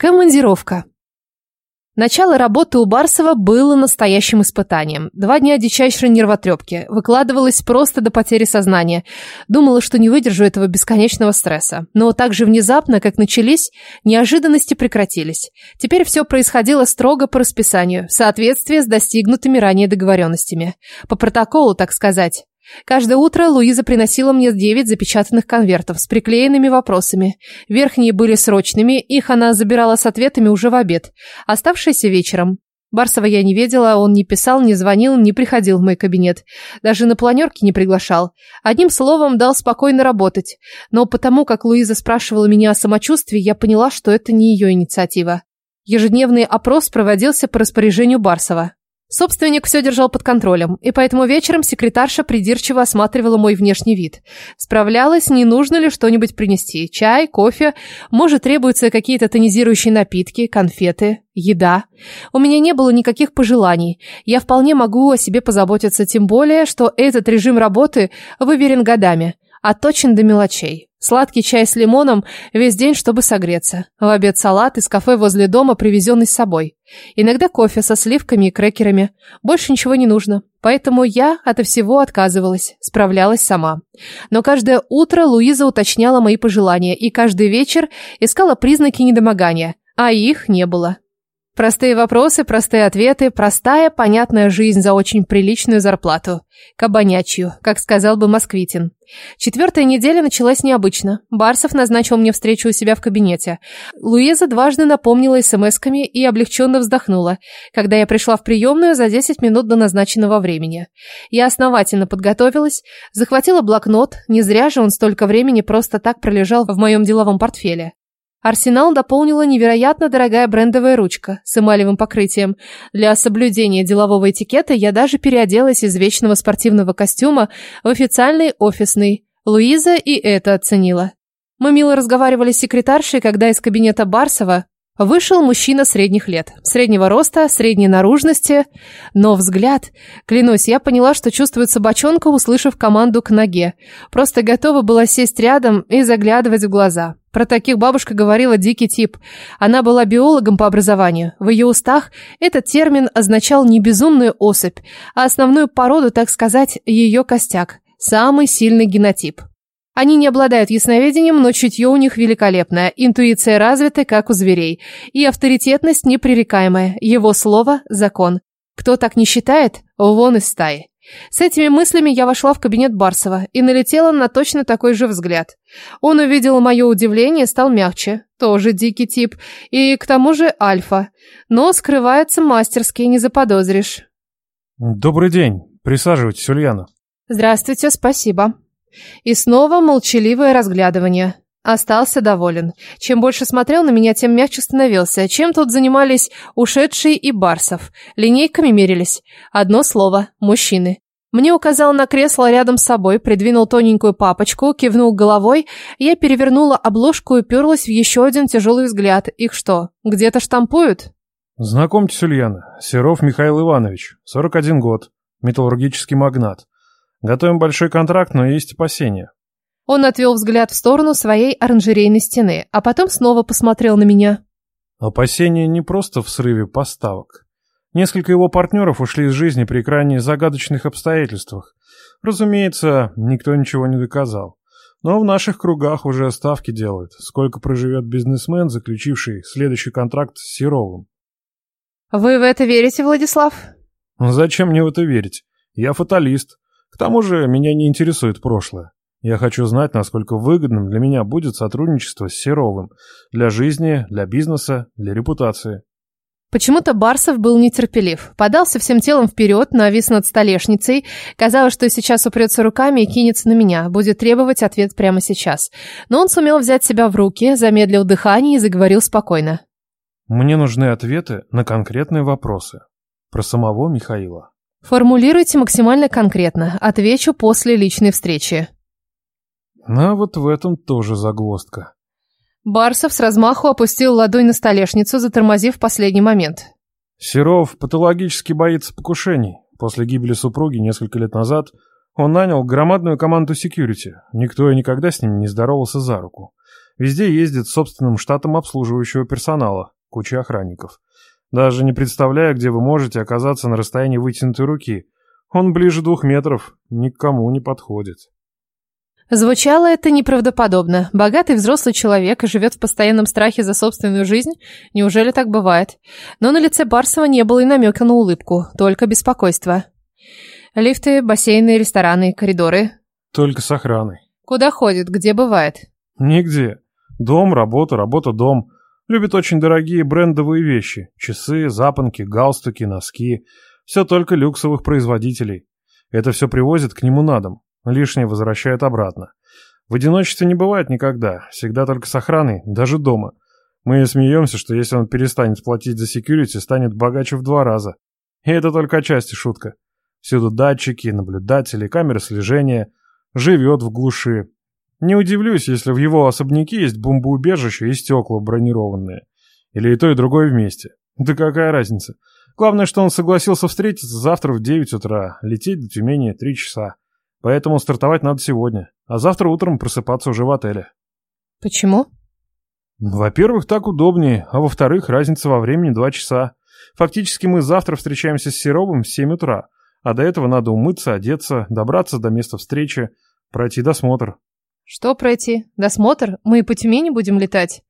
Командировка. Начало работы у Барсова было настоящим испытанием. Два дня дичайшей нервотрепки. Выкладывалась просто до потери сознания. Думала, что не выдержу этого бесконечного стресса. Но так же внезапно, как начались, неожиданности прекратились. Теперь все происходило строго по расписанию, в соответствии с достигнутыми ранее договоренностями. По протоколу, так сказать. Каждое утро Луиза приносила мне девять запечатанных конвертов с приклеенными вопросами. Верхние были срочными, их она забирала с ответами уже в обед, оставшиеся вечером. Барсова я не видела, он не писал, не звонил, не приходил в мой кабинет. Даже на планерке не приглашал. Одним словом, дал спокойно работать. Но потому, как Луиза спрашивала меня о самочувствии, я поняла, что это не ее инициатива. Ежедневный опрос проводился по распоряжению Барсова. Собственник все держал под контролем, и поэтому вечером секретарша придирчиво осматривала мой внешний вид. Справлялась, не нужно ли что-нибудь принести. Чай, кофе, может, требуются какие-то тонизирующие напитки, конфеты, еда. У меня не было никаких пожеланий. Я вполне могу о себе позаботиться, тем более, что этот режим работы выверен годами, отточен до мелочей. Сладкий чай с лимоном весь день, чтобы согреться. В обед салат из кафе возле дома, привезенный с собой. Иногда кофе со сливками и крекерами. Больше ничего не нужно. Поэтому я от всего отказывалась, справлялась сама. Но каждое утро Луиза уточняла мои пожелания и каждый вечер искала признаки недомогания, а их не было. Простые вопросы, простые ответы, простая, понятная жизнь за очень приличную зарплату. Кабанячью, как сказал бы Москвитин. Четвертая неделя началась необычно. Барсов назначил мне встречу у себя в кабинете. Луиза дважды напомнила смс-ками и облегченно вздохнула, когда я пришла в приемную за 10 минут до назначенного времени. Я основательно подготовилась, захватила блокнот, не зря же он столько времени просто так пролежал в моем деловом портфеле. Арсенал дополнила невероятно дорогая брендовая ручка с эмалевым покрытием. Для соблюдения делового этикета я даже переоделась из вечного спортивного костюма в официальный офисный. Луиза и это оценила. Мы мило разговаривали с секретаршей, когда из кабинета Барсова Вышел мужчина средних лет, среднего роста, средней наружности, но взгляд... Клянусь, я поняла, что чувствует собачонка, услышав команду к ноге. Просто готова была сесть рядом и заглядывать в глаза. Про таких бабушка говорила дикий тип. Она была биологом по образованию. В ее устах этот термин означал не безумную особь, а основную породу, так сказать, ее костяк. Самый сильный генотип. Они не обладают ясновидением, но чутье у них великолепное, интуиция развита, как у зверей, и авторитетность непререкаемая, его слово – закон. Кто так не считает, вон из стаи. С этими мыслями я вошла в кабинет Барсова и налетела на точно такой же взгляд. Он увидел мое удивление стал мягче. Тоже дикий тип. И к тому же альфа. Но скрывается мастерски, не заподозришь. «Добрый день. Присаживайтесь, Ульяна». «Здравствуйте, спасибо». И снова молчаливое разглядывание. Остался доволен. Чем больше смотрел на меня, тем мягче становился. Чем тут занимались ушедшие и Барсов? Линейками мерились. Одно слово – мужчины. Мне указал на кресло рядом с собой, придвинул тоненькую папочку, кивнул головой. Я перевернула обложку и уперлась в еще один тяжелый взгляд. Их что, где-то штампуют? Знакомьтесь, Ульяна. Серов Михаил Иванович. 41 год. Металлургический магнат. Готовим большой контракт, но есть опасения. Он отвел взгляд в сторону своей оранжерейной стены, а потом снова посмотрел на меня. Опасения не просто в срыве поставок. Несколько его партнеров ушли из жизни при крайне загадочных обстоятельствах. Разумеется, никто ничего не доказал. Но в наших кругах уже ставки делают, сколько проживет бизнесмен, заключивший следующий контракт с Серовым. «Вы в это верите, Владислав?» «Зачем мне в это верить? Я фаталист. К тому же меня не интересует прошлое. Я хочу знать, насколько выгодным для меня будет сотрудничество с Серовым. Для жизни, для бизнеса, для репутации. Почему-то Барсов был нетерпелив. Подался всем телом вперед, навис над столешницей. Казалось, что сейчас упрется руками и кинется на меня, будет требовать ответ прямо сейчас. Но он сумел взять себя в руки, замедлил дыхание и заговорил спокойно. Мне нужны ответы на конкретные вопросы. Про самого Михаила. Формулируйте максимально конкретно. Отвечу после личной встречи. А вот в этом тоже загвоздка. Барсов с размаху опустил ладонь на столешницу, затормозив последний момент. Серов патологически боится покушений. После гибели супруги несколько лет назад он нанял громадную команду секьюрити. Никто и никогда с ним не здоровался за руку. Везде ездит с собственным штатом обслуживающего персонала, куча охранников. Даже не представляю, где вы можете оказаться на расстоянии вытянутой руки. Он ближе двух метров, никому не подходит. Звучало это неправдоподобно. Богатый взрослый человек живет в постоянном страхе за собственную жизнь? Неужели так бывает? Но на лице Барсова не было и намека на улыбку, только беспокойство. Лифты, бассейны, рестораны, коридоры. Только с охраной. Куда ходит, где бывает? Нигде. Дом, работа, работа, дом. Любит очень дорогие брендовые вещи. Часы, запонки, галстуки, носки. Все только люксовых производителей. Это все привозят к нему на дом. Лишнее возвращают обратно. В одиночестве не бывает никогда. Всегда только с охраной, даже дома. Мы смеемся, что если он перестанет платить за секьюрити, станет богаче в два раза. И это только отчасти шутка. Всюду датчики, наблюдатели, камеры слежения. Живет в глуши. Не удивлюсь, если в его особняке есть бомбоубежище и стекла бронированные. Или и то, и другое вместе. Да какая разница? Главное, что он согласился встретиться завтра в 9 утра, лететь до Тюмени 3 часа. Поэтому стартовать надо сегодня, а завтра утром просыпаться уже в отеле. Почему? Во-первых, так удобнее, а во-вторых, разница во времени 2 часа. Фактически мы завтра встречаемся с Серовым в 7 утра, а до этого надо умыться, одеться, добраться до места встречи, пройти досмотр. Что пройти? Досмотр? Мы и по Тюмени будем летать?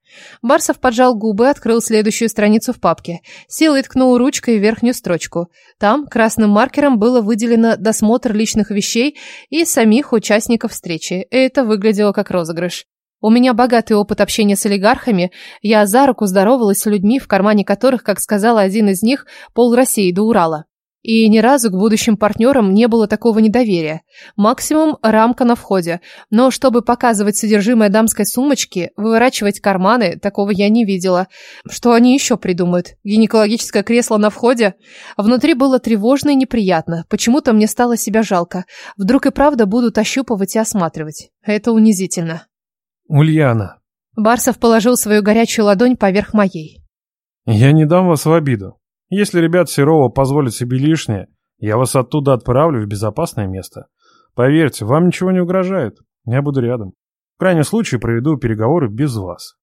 Барсов поджал губы, открыл следующую страницу в папке. Силой ткнул ручкой в верхнюю строчку. Там красным маркером было выделено досмотр личных вещей и самих участников встречи. Это выглядело как розыгрыш. У меня богатый опыт общения с олигархами. Я за руку здоровалась с людьми, в кармане которых, как сказал один из них, пол России до Урала. И ни разу к будущим партнерам не было такого недоверия. Максимум рамка на входе. Но чтобы показывать содержимое дамской сумочки, выворачивать карманы, такого я не видела. Что они еще придумают? Гинекологическое кресло на входе? Внутри было тревожно и неприятно. Почему-то мне стало себя жалко. Вдруг и правда будут ощупывать и осматривать. Это унизительно. Ульяна. Барсов положил свою горячую ладонь поверх моей. Я не дам вас в обиду. Если ребят Серова позволят себе лишнее, я вас оттуда отправлю в безопасное место. Поверьте, вам ничего не угрожает. Я буду рядом. В крайнем случае проведу переговоры без вас.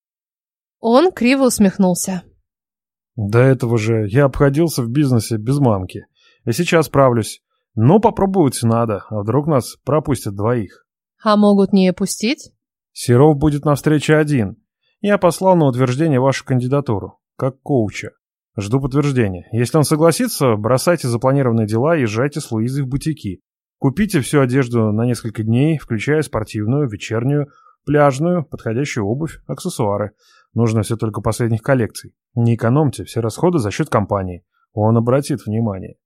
Он криво усмехнулся. До этого же я обходился в бизнесе без мамки. И сейчас справлюсь. Но попробовать надо, а вдруг нас пропустят двоих. А могут не пустить? Серов будет на встрече один. Я послал на утверждение вашу кандидатуру, как коуча. Жду подтверждения. Если он согласится, бросайте запланированные дела и езжайте с Луизой в бутики. Купите всю одежду на несколько дней, включая спортивную, вечернюю, пляжную, подходящую обувь, аксессуары. Нужно все только последних коллекций. Не экономьте все расходы за счет компании. Он обратит внимание.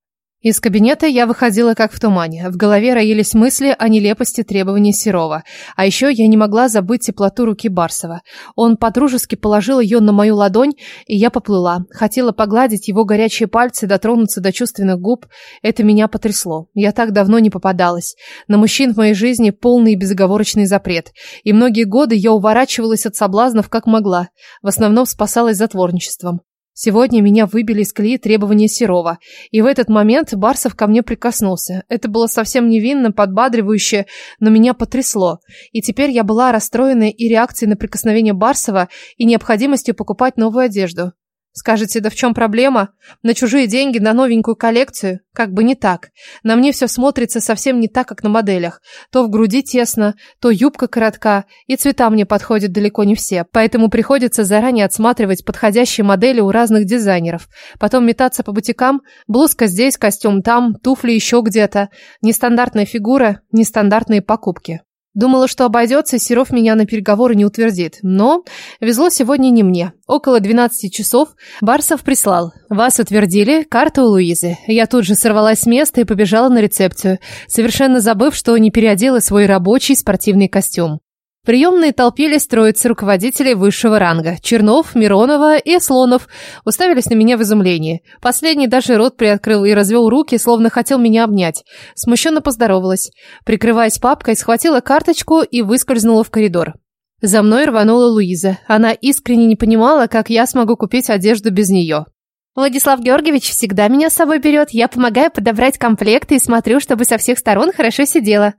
Из кабинета я выходила как в тумане. В голове роились мысли о нелепости требований Серова. А еще я не могла забыть теплоту руки Барсова. Он подружески положил ее на мою ладонь, и я поплыла. Хотела погладить его горячие пальцы, дотронуться до чувственных губ. Это меня потрясло. Я так давно не попадалась. На мужчин в моей жизни полный безоговорочный запрет. И многие годы я уворачивалась от соблазнов как могла. В основном спасалась затворничеством. Сегодня меня выбили из колеи требования Серова, и в этот момент Барсов ко мне прикоснулся. Это было совсем невинно, подбадривающе, но меня потрясло. И теперь я была расстроена и реакцией на прикосновение Барсова, и необходимостью покупать новую одежду. Скажете, да в чем проблема? На чужие деньги, на новенькую коллекцию? Как бы не так. На мне все смотрится совсем не так, как на моделях. То в груди тесно, то юбка коротка, и цвета мне подходят далеко не все. Поэтому приходится заранее отсматривать подходящие модели у разных дизайнеров. Потом метаться по бутикам, блузка здесь, костюм там, туфли еще где-то. Нестандартная фигура, нестандартные покупки. Думала, что обойдется, Серов меня на переговоры не утвердит. Но везло сегодня не мне. Около 12 часов Барсов прислал. Вас утвердили, карта у Луизы. Я тут же сорвалась с места и побежала на рецепцию, совершенно забыв, что не переодела свой рабочий спортивный костюм. В приемной толпились троицы руководителей высшего ранга. Чернов, Миронова и Слонов уставились на меня в изумлении. Последний даже рот приоткрыл и развел руки, словно хотел меня обнять. Смущенно поздоровалась. Прикрываясь папкой, схватила карточку и выскользнула в коридор. За мной рванула Луиза. Она искренне не понимала, как я смогу купить одежду без нее. Владислав Георгиевич всегда меня с собой берет. Я помогаю подобрать комплекты и смотрю, чтобы со всех сторон хорошо сидело.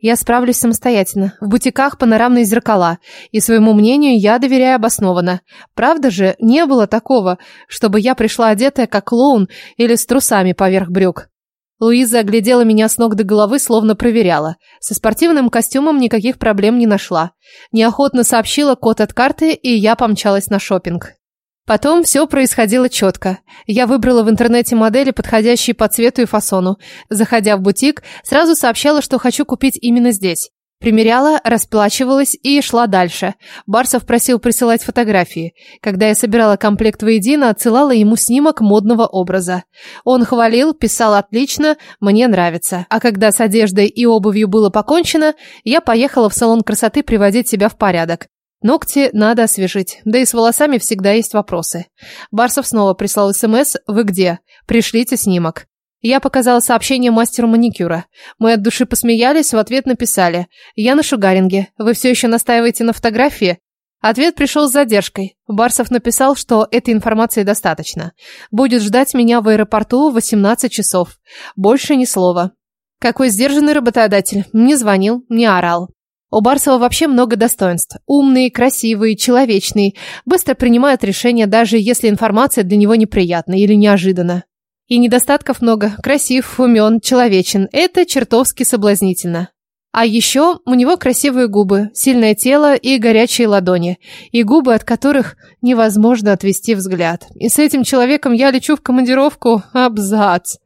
Я справлюсь самостоятельно. В бутиках панорамные зеркала. И своему мнению я доверяю обоснованно. Правда же, не было такого, чтобы я пришла одетая как клоун или с трусами поверх брюк. Луиза оглядела меня с ног до головы, словно проверяла. Со спортивным костюмом никаких проблем не нашла. Неохотно сообщила код от карты, и я помчалась на шопинг. Потом все происходило четко. Я выбрала в интернете модели, подходящие по цвету и фасону. Заходя в бутик, сразу сообщала, что хочу купить именно здесь. Примеряла, расплачивалась и шла дальше. Барсов просил присылать фотографии. Когда я собирала комплект воедино, отсылала ему снимок модного образа. Он хвалил, писал отлично, мне нравится. А когда с одеждой и обувью было покончено, я поехала в салон красоты приводить себя в порядок. Ногти надо освежить, да и с волосами всегда есть вопросы. Барсов снова прислал СМС «Вы где? Пришлите снимок». Я показала сообщение мастеру маникюра. Мы от души посмеялись, в ответ написали «Я на шугаринге. Вы все еще настаиваете на фотографии?» Ответ пришел с задержкой. Барсов написал, что этой информации достаточно. Будет ждать меня в аэропорту в 18 часов. Больше ни слова. Какой сдержанный работодатель. Не звонил, не орал. У Барсова вообще много достоинств. Умный, красивый, человечный. Быстро принимает решения, даже если информация для него неприятна или неожиданна. И недостатков много. Красив, умен, человечен. Это чертовски соблазнительно. А еще у него красивые губы, сильное тело и горячие ладони. И губы, от которых невозможно отвести взгляд. И с этим человеком я лечу в командировку. Абзац.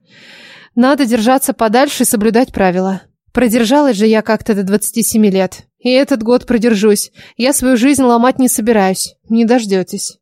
Надо держаться подальше и соблюдать правила. Продержалась же я как-то до 27 лет. И этот год продержусь. Я свою жизнь ломать не собираюсь. Не дождетесь.